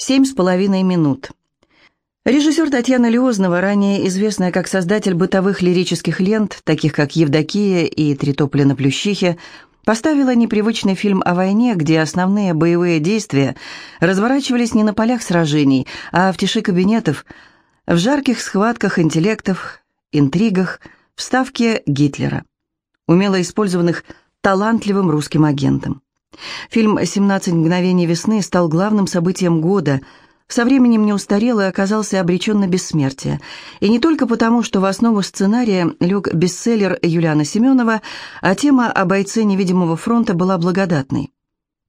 Семь с половиной минут. Режиссер Татьяна Леознова, ранее известная как создатель бытовых лирических лент, таких как «Евдокия» и «Три тополя на плющихе», поставила непривычный фильм о войне, где основные боевые действия разворачивались не на полях сражений, а в тиши кабинетов, в жарких схватках интеллектов, интригах, в ставке Гитлера, умело использованных талантливым русским агентом. Фильм «17 мгновений весны» стал главным событием года, со временем не устарел и оказался обречен на бессмертие. И не только потому, что в основу сценария лег бестселлер Юлиана Семенова, а тема о бойце невидимого фронта была благодатной.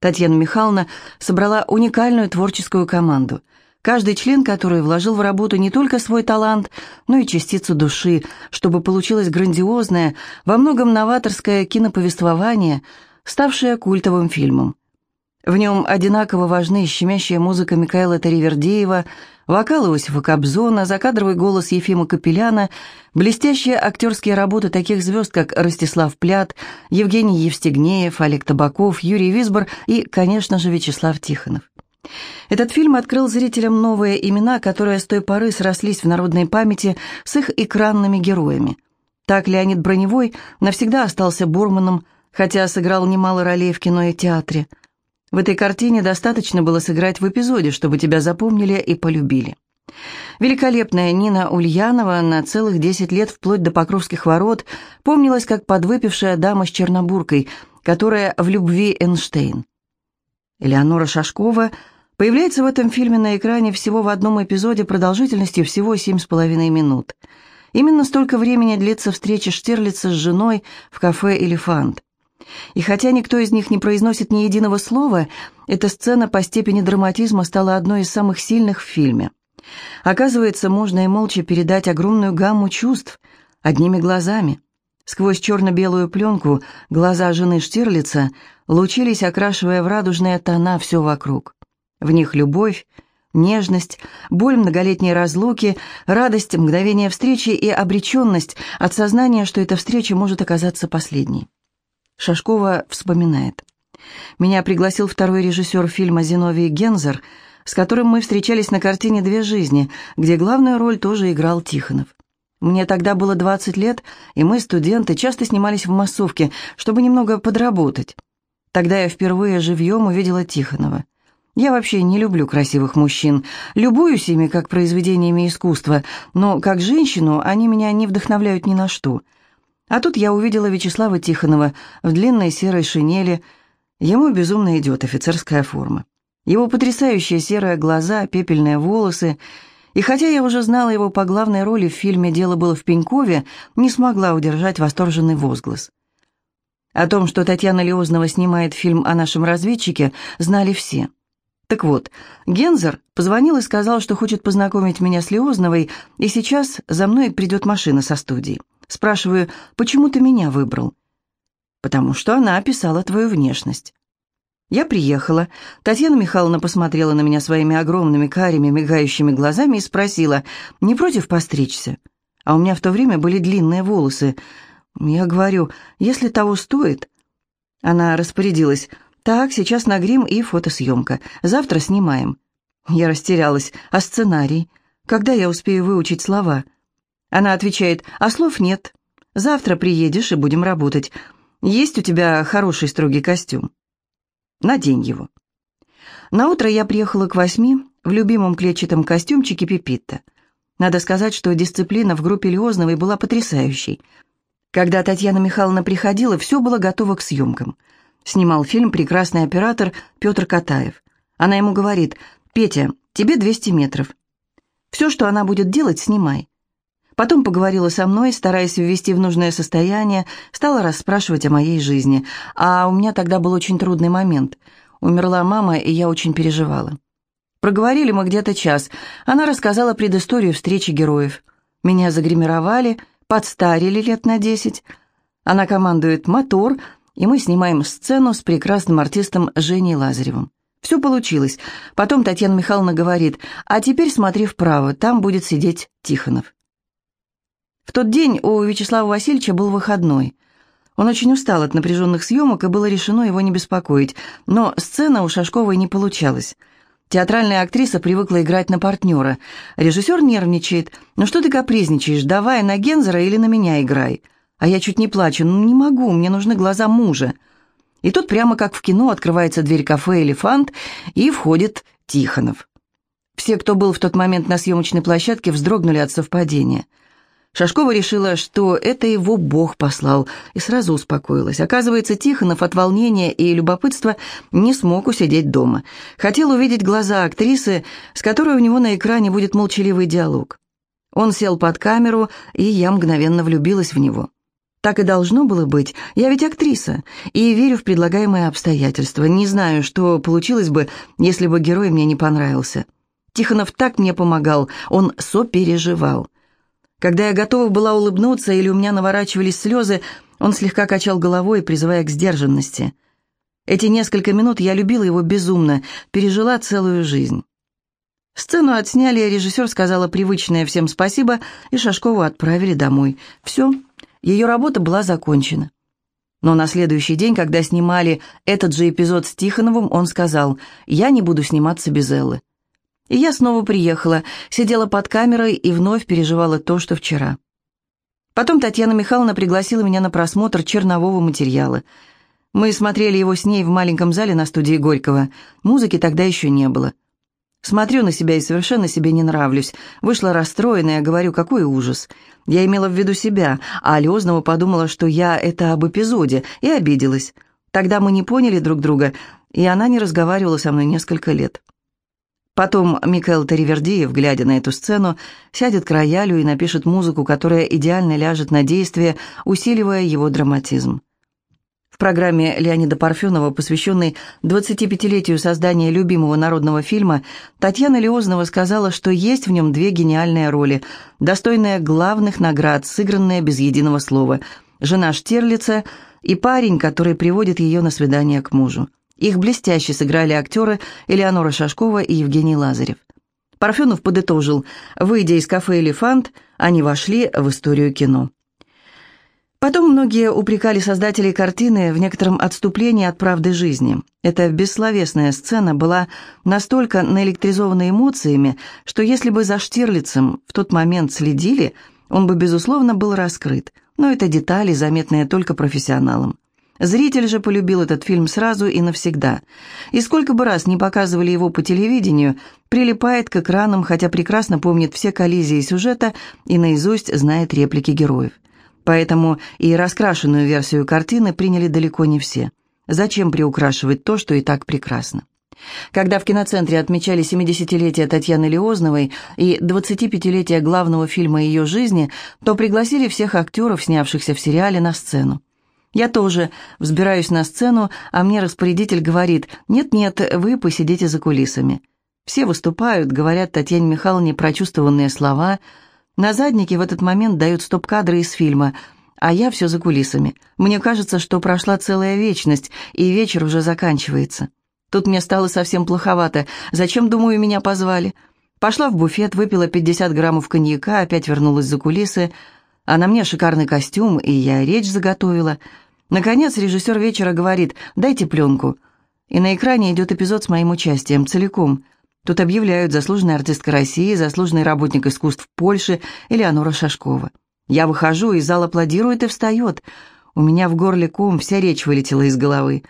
Татьяна Михайловна собрала уникальную творческую команду, каждый член которой вложил в работу не только свой талант, но и частицу души, чтобы получилось грандиозное, во многом новаторское киноповествование – ставшее культовым фильмом. В нем одинаково важны щемящая музыка Микаэла Таривердеева, вокал Иосифа Кобзона, закадровый голос Ефима Капеляна, блестящие актерские работы таких звезд, как Ростислав Плят, Евгений Евстигнеев, Олег Табаков, Юрий Висбор и, конечно же, Вячеслав Тихонов. Этот фильм открыл зрителям новые имена, которые с той поры срослись в народной памяти с их экранными героями. Так Леонид Броневой навсегда остался Бурманом, хотя сыграл немало ролей в кино и театре. В этой картине достаточно было сыграть в эпизоде, чтобы тебя запомнили и полюбили. Великолепная Нина Ульянова на целых десять лет вплоть до Покровских ворот помнилась как подвыпившая дама с Чернобуркой, которая в любви Эйнштейн. Элеонора Шашкова появляется в этом фильме на экране всего в одном эпизоде продолжительностью всего семь с половиной минут. Именно столько времени длится встреча Штирлица с женой в кафе «Элефант». И хотя никто из них не произносит ни единого слова, эта сцена по степени драматизма стала одной из самых сильных в фильме. Оказывается, можно и молча передать огромную гамму чувств одними глазами. Сквозь черно-белую пленку глаза жены Штирлица лучились, окрашивая в радужные тона все вокруг. В них любовь, нежность, боль многолетней разлуки, радость мгновения встречи и обреченность от сознания, что эта встреча может оказаться последней. Шашкова вспоминает. «Меня пригласил второй режиссер фильма Зиновий Гензер, с которым мы встречались на картине «Две жизни», где главную роль тоже играл Тихонов. Мне тогда было 20 лет, и мы, студенты, часто снимались в массовке, чтобы немного подработать. Тогда я впервые живьем увидела Тихонова. Я вообще не люблю красивых мужчин, любуюсь ими как произведениями искусства, но как женщину они меня не вдохновляют ни на что – а тут я увидела Вячеслава Тихонова в длинной серой шинели. Ему безумно идет офицерская форма. Его потрясающие серые глаза, пепельные волосы. И хотя я уже знала его по главной роли в фильме «Дело было в Пенькове», не смогла удержать восторженный возглас. О том, что Татьяна Леознова снимает фильм о нашем разведчике, знали все. Так вот, Гензер позвонил и сказал, что хочет познакомить меня с Леозновой, и сейчас за мной придет машина со студии. Спрашиваю, почему ты меня выбрал? Потому что она описала твою внешность. Я приехала. Татьяна Михайловна посмотрела на меня своими огромными карими мигающими глазами и спросила, не против постричься? А у меня в то время были длинные волосы. Я говорю, если того стоит... Она распорядилась, так, сейчас на грим и фотосъемка. Завтра снимаем. Я растерялась. А сценарий? Когда я успею выучить слова? Она отвечает, а слов нет. Завтра приедешь и будем работать. Есть у тебя хороший строгий костюм? Надень его. На утро я приехала к восьми в любимом клетчатом костюмчике Пипитта. Надо сказать, что дисциплина в группе Лиозновой была потрясающей. Когда Татьяна Михайловна приходила, все было готово к съемкам. Снимал фильм прекрасный оператор Петр Катаев. Она ему говорит, «Петя, тебе 200 метров. Все, что она будет делать, снимай. Потом поговорила со мной, стараясь ввести в нужное состояние, стала расспрашивать о моей жизни. А у меня тогда был очень трудный момент. Умерла мама, и я очень переживала. Проговорили мы где-то час. Она рассказала предысторию встречи героев. Меня загримировали, подстарили лет на десять. Она командует «Мотор», и мы снимаем сцену с прекрасным артистом Женей Лазаревым. Все получилось. Потом Татьяна Михайловна говорит, а теперь смотри вправо, там будет сидеть Тихонов. В тот день у Вячеслава Васильевича был выходной. Он очень устал от напряженных съемок, и было решено его не беспокоить. Но сцена у Шашковой не получалась. Театральная актриса привыкла играть на партнера. Режиссер нервничает. «Ну что ты капризничаешь? Давай на Гензера или на меня играй». А я чуть не плачу. «Ну не могу, мне нужны глаза мужа». И тут прямо как в кино открывается дверь кафе «Элефант» и входит Тихонов. Все, кто был в тот момент на съемочной площадке, вздрогнули от совпадения. Шашкова решила, что это его Бог послал, и сразу успокоилась. Оказывается, Тихонов от волнения и любопытства не смог усидеть дома. Хотел увидеть глаза актрисы, с которой у него на экране будет молчаливый диалог. Он сел под камеру, и я мгновенно влюбилась в него. Так и должно было быть. Я ведь актриса, и верю в предлагаемые обстоятельства. Не знаю, что получилось бы, если бы герой мне не понравился. Тихонов так мне помогал, он сопереживал. Когда я готова была улыбнуться или у меня наворачивались слезы, он слегка качал головой, призывая к сдержанности. Эти несколько минут я любила его безумно, пережила целую жизнь. Сцену отсняли, режиссер сказала привычное всем спасибо, и Шашкову отправили домой. Все, ее работа была закончена. Но на следующий день, когда снимали этот же эпизод с Тихоновым, он сказал, «Я не буду сниматься без Эллы». И я снова приехала, сидела под камерой и вновь переживала то, что вчера. Потом Татьяна Михайловна пригласила меня на просмотр чернового материала. Мы смотрели его с ней в маленьком зале на студии Горького. Музыки тогда еще не было. Смотрю на себя и совершенно себе не нравлюсь. Вышла расстроенная, говорю, какой ужас. Я имела в виду себя, а Алёзнова подумала, что я это об эпизоде, и обиделась. Тогда мы не поняли друг друга, и она не разговаривала со мной несколько лет. Потом Микаэл Таривердиев, глядя на эту сцену, сядет к роялю и напишет музыку, которая идеально ляжет на действие, усиливая его драматизм. В программе Леонида Парфенова, посвященной 25-летию создания любимого народного фильма, Татьяна Леознова сказала, что есть в нем две гениальные роли, достойные главных наград, сыгранные без единого слова – жена Штирлица и парень, который приводит ее на свидание к мужу. Их блестяще сыграли актеры Элеонора Шашкова и Евгений Лазарев. Парфенов подытожил, выйдя из кафе «Элефант», они вошли в историю кино. Потом многие упрекали создателей картины в некотором отступлении от правды жизни. Эта бессловесная сцена была настолько наэлектризована эмоциями, что если бы за Штирлицем в тот момент следили, он бы, безусловно, был раскрыт. Но это детали, заметные только профессионалам. Зритель же полюбил этот фильм сразу и навсегда. И сколько бы раз не показывали его по телевидению, прилипает к экранам, хотя прекрасно помнит все коллизии сюжета и наизусть знает реплики героев. Поэтому и раскрашенную версию картины приняли далеко не все. Зачем приукрашивать то, что и так прекрасно? Когда в киноцентре отмечали 70-летие Татьяны Леозновой и 25-летие главного фильма ее жизни, то пригласили всех актеров, снявшихся в сериале, на сцену. Я тоже взбираюсь на сцену, а мне распорядитель говорит, «Нет-нет, вы посидите за кулисами». Все выступают, говорят Татьяне Михайловне прочувствованные слова. На заднике в этот момент дают стоп-кадры из фильма, а я все за кулисами. Мне кажется, что прошла целая вечность, и вечер уже заканчивается. Тут мне стало совсем плоховато. Зачем, думаю, меня позвали? Пошла в буфет, выпила 50 граммов коньяка, опять вернулась за кулисы – а на мне шикарный костюм, и я речь заготовила. Наконец режиссер вечера говорит «дайте пленку». И на экране идет эпизод с моим участием, целиком. Тут объявляют заслуженная артистка России, заслуженный работник искусств Польши Элеонора Шашкова. Я выхожу, и зал аплодирует и встает. У меня в горле ком, вся речь вылетела из головы.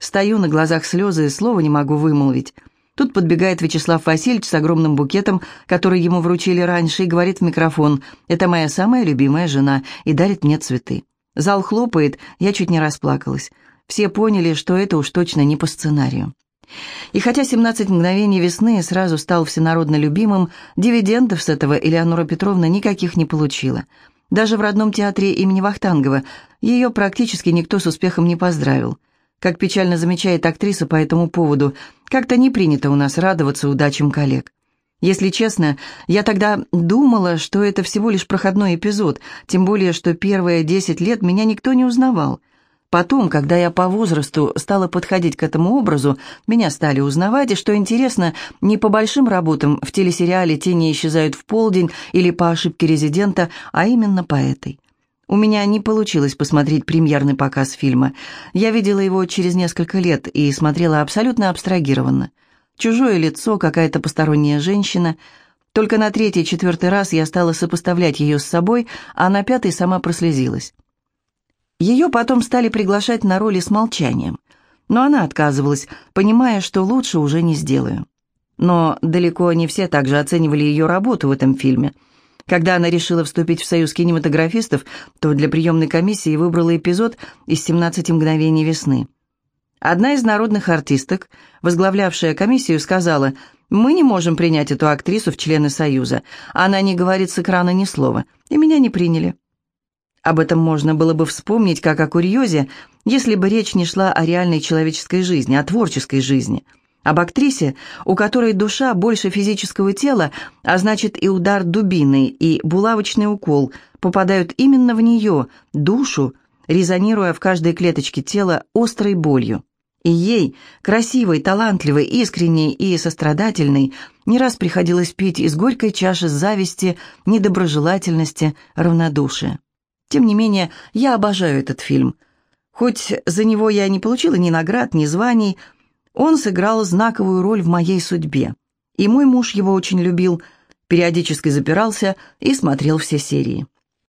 Стою, на глазах слезы, и слова не могу вымолвить. Тут подбегает Вячеслав Васильевич с огромным букетом, который ему вручили раньше, и говорит в микрофон «Это моя самая любимая жена» и дарит мне цветы. Зал хлопает, я чуть не расплакалась. Все поняли, что это уж точно не по сценарию. И хотя «17 мгновений весны» сразу стал всенародно любимым, дивидендов с этого Элеонора Петровна никаких не получила. Даже в родном театре имени Вахтангова ее практически никто с успехом не поздравил. Как печально замечает актриса по этому поводу, как-то не принято у нас радоваться удачам коллег. Если честно, я тогда думала, что это всего лишь проходной эпизод, тем более, что первые десять лет меня никто не узнавал. Потом, когда я по возрасту стала подходить к этому образу, меня стали узнавать, и, что интересно, не по большим работам в телесериале «Тени исчезают в полдень» или по ошибке резидента, а именно по этой. У меня не получилось посмотреть премьерный показ фильма. Я видела его через несколько лет и смотрела абсолютно абстрагированно. чужое лицо, какая-то посторонняя женщина. Только на третий-четвертый раз я стала сопоставлять ее с собой, а на пятый сама прослезилась. Ее потом стали приглашать на роли с молчанием, но она отказывалась, понимая, что лучше уже не сделаю. Но далеко не все также оценивали ее работу в этом фильме. Когда она решила вступить в союз кинематографистов, то для приемной комиссии выбрала эпизод из «17 мгновений весны». Одна из народных артисток, возглавлявшая комиссию, сказала, «Мы не можем принять эту актрису в члены Союза. Она не говорит с экрана ни слова, и меня не приняли». Об этом можно было бы вспомнить как о курьезе, если бы речь не шла о реальной человеческой жизни, о творческой жизни – об актрисе, у которой душа больше физического тела, а значит и удар дубины, и булавочный укол попадают именно в нее, душу, резонируя в каждой клеточке тела острой болью. И ей, красивой, талантливой, искренней и сострадательной, не раз приходилось пить из горькой чаши зависти, недоброжелательности, равнодушия. Тем не менее, я обожаю этот фильм. Хоть за него я не получила ни наград, ни званий, он сыграл знаковую роль в моей судьбе. И мой муж его очень любил, периодически запирался и смотрел все серии.